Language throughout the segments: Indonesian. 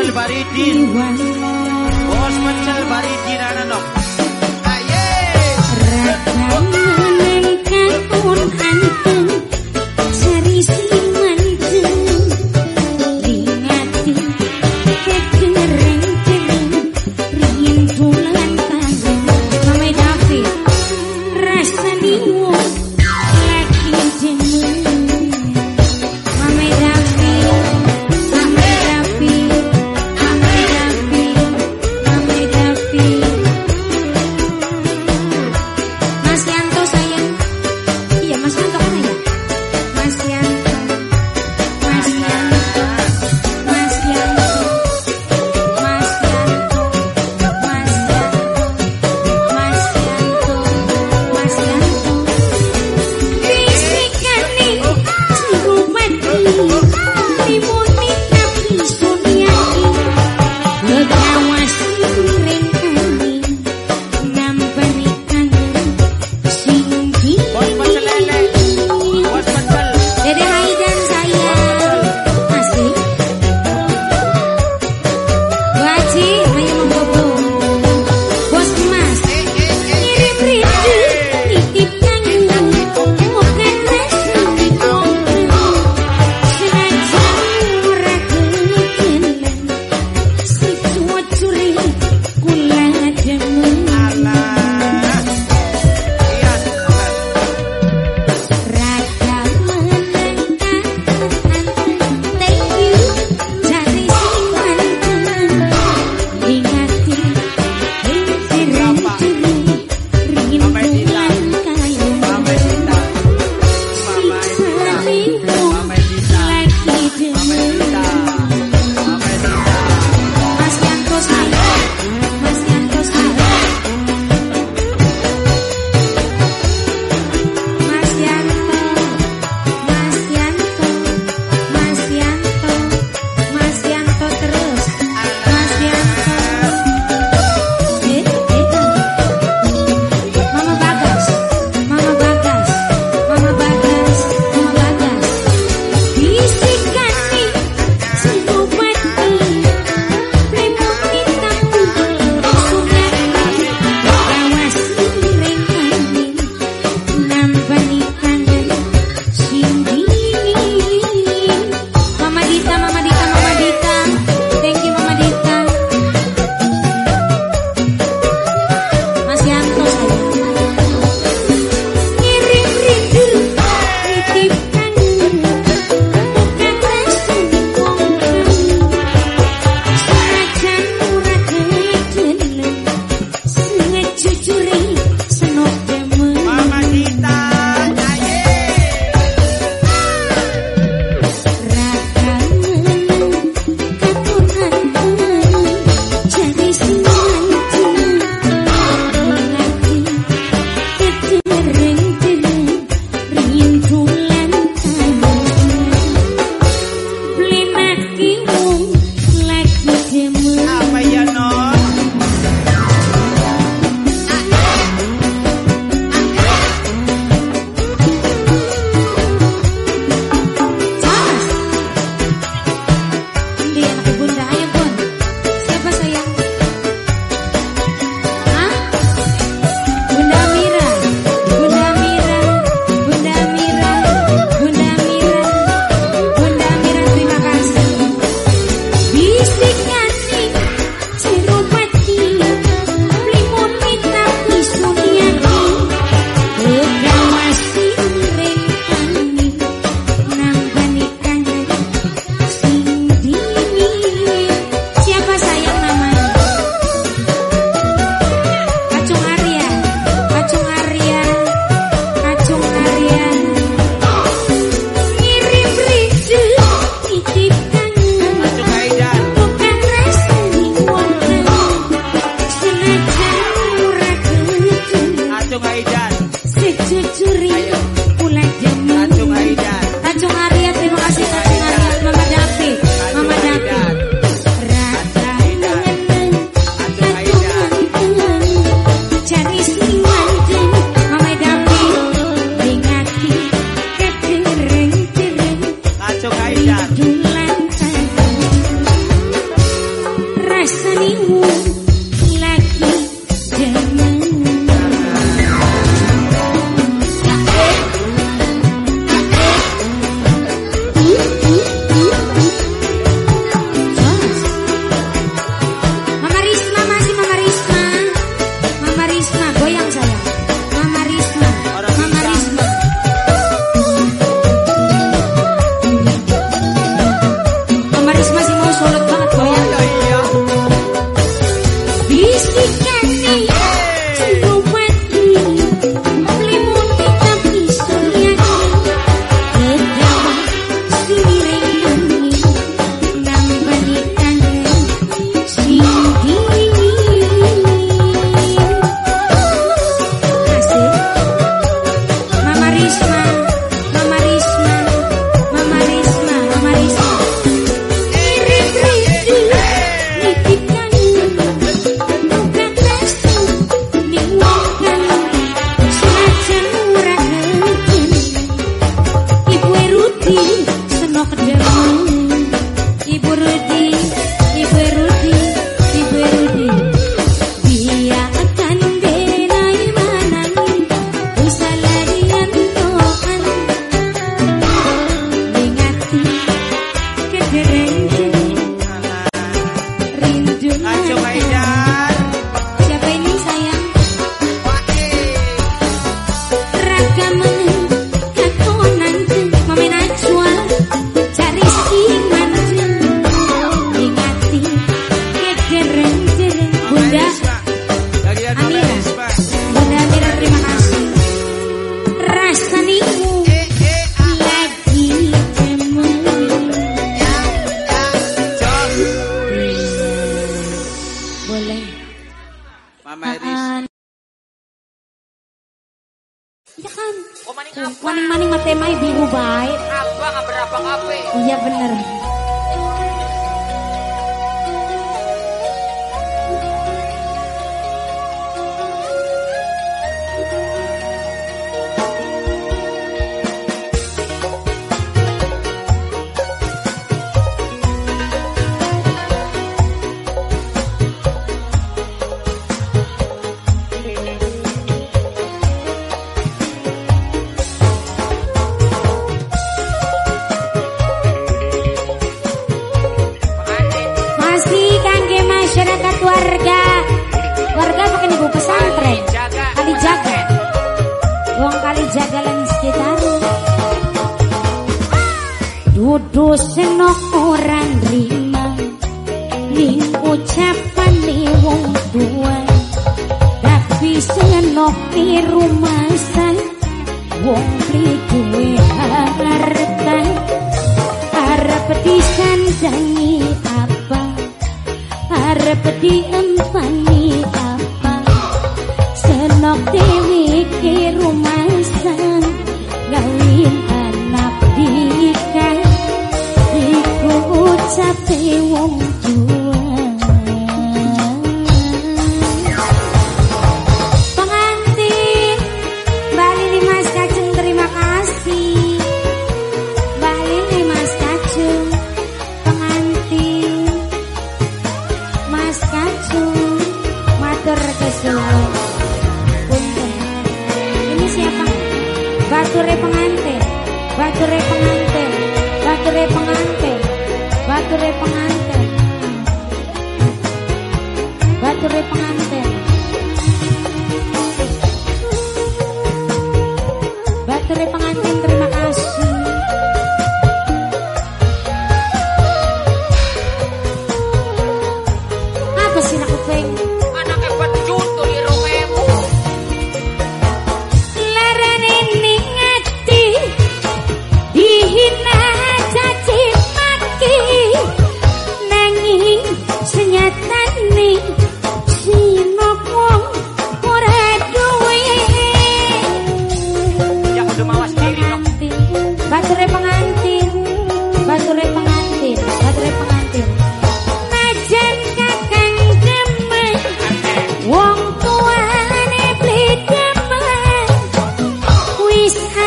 Alvaritín. Igual.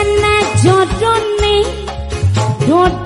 Karena jodoh nih Jodoh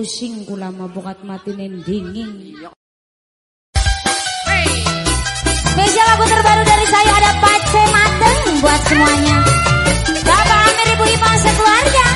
pusing kula mabukat mati matine dingin. Bisa lagu terbaru dari saya ada Pace Mateng buat semuanya. Bapak Amir Ibu Ipang sekeluarga.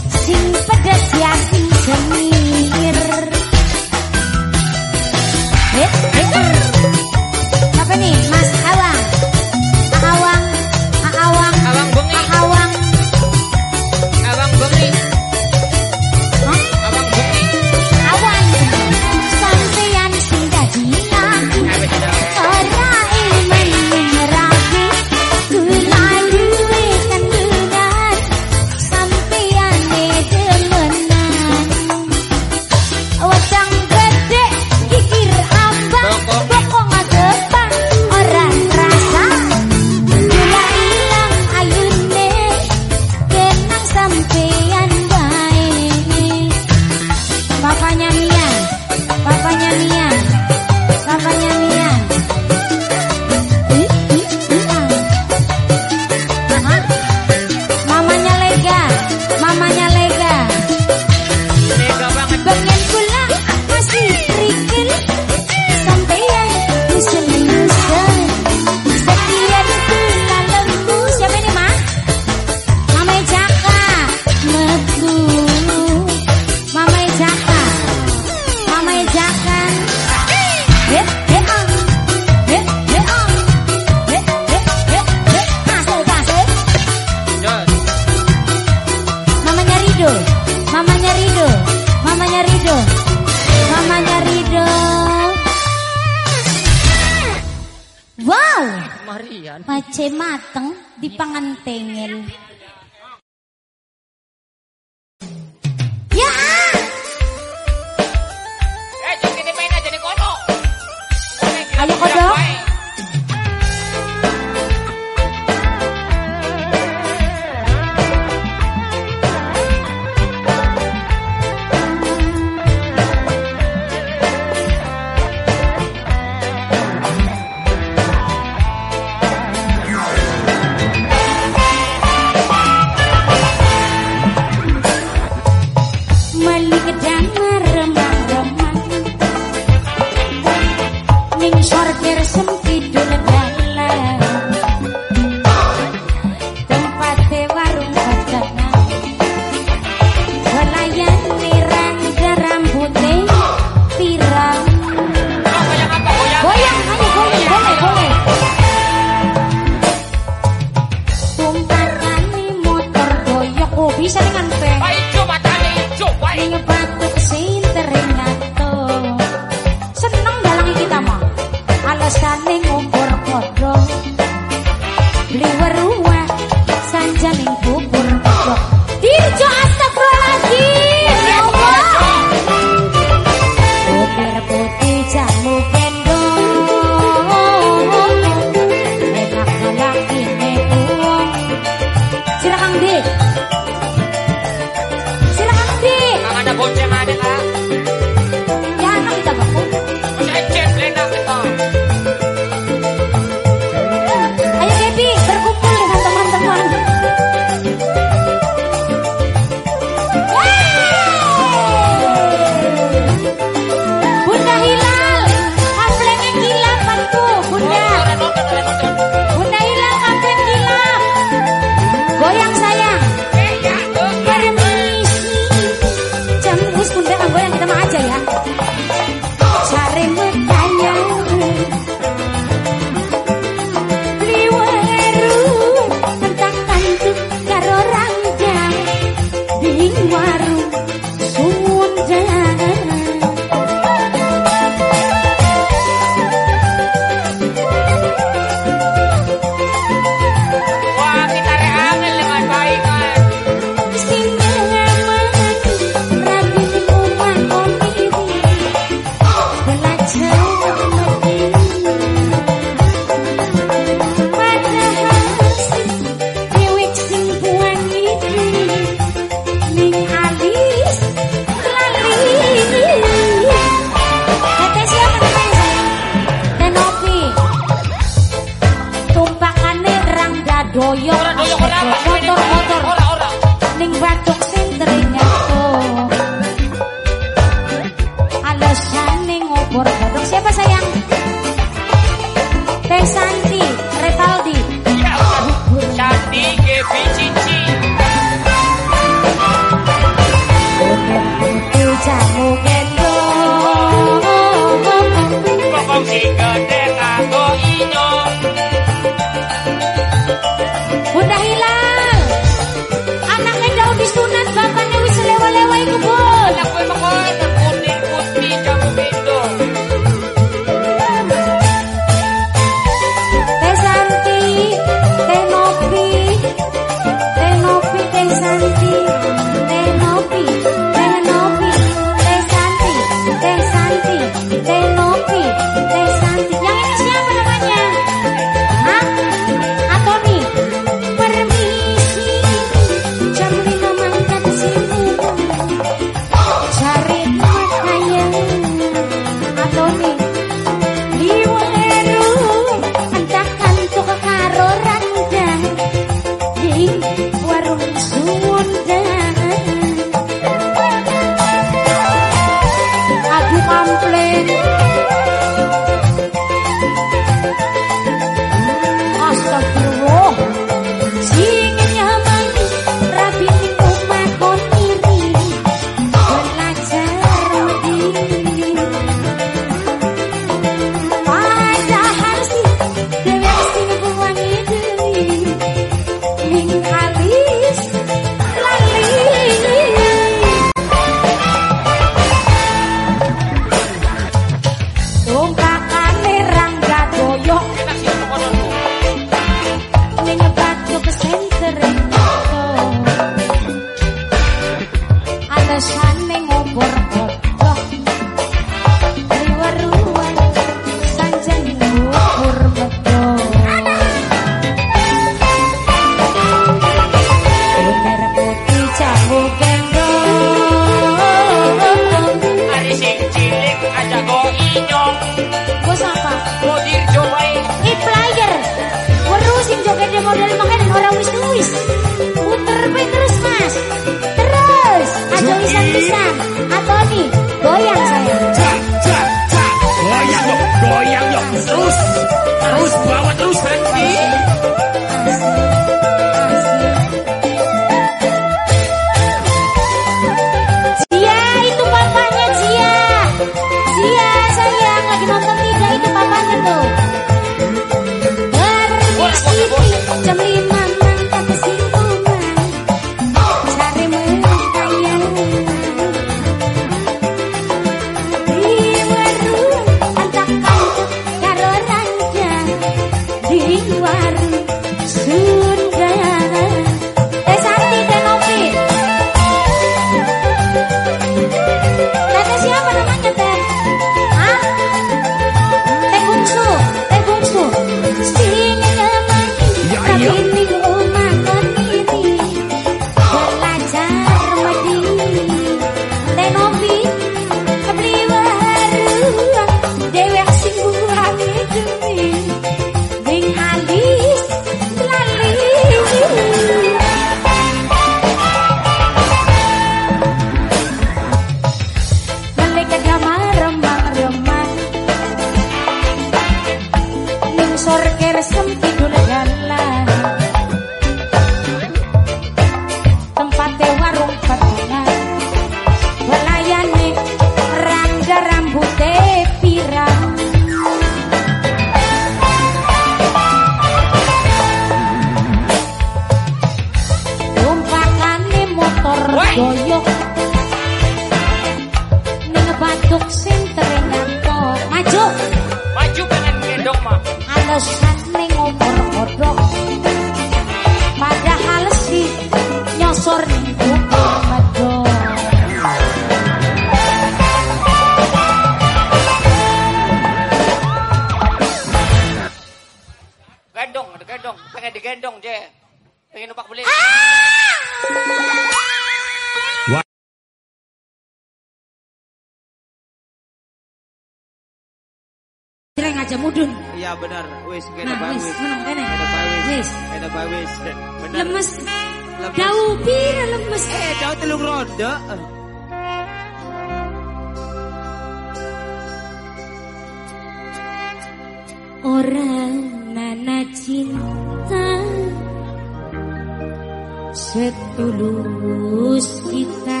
Setulus kita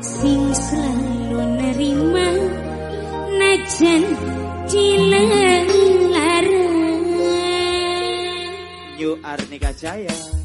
Sing selalu nerima Najan dilarang You are Jaya.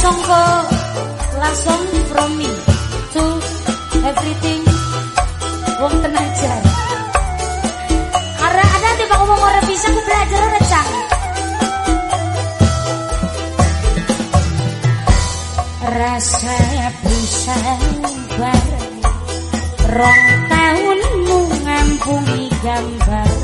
song langsung from me to everything. Wong tenajar karena ada di ngomong orang bisa ku belajar udah rasa bisa bar rong tahunmu ngampungi gambar.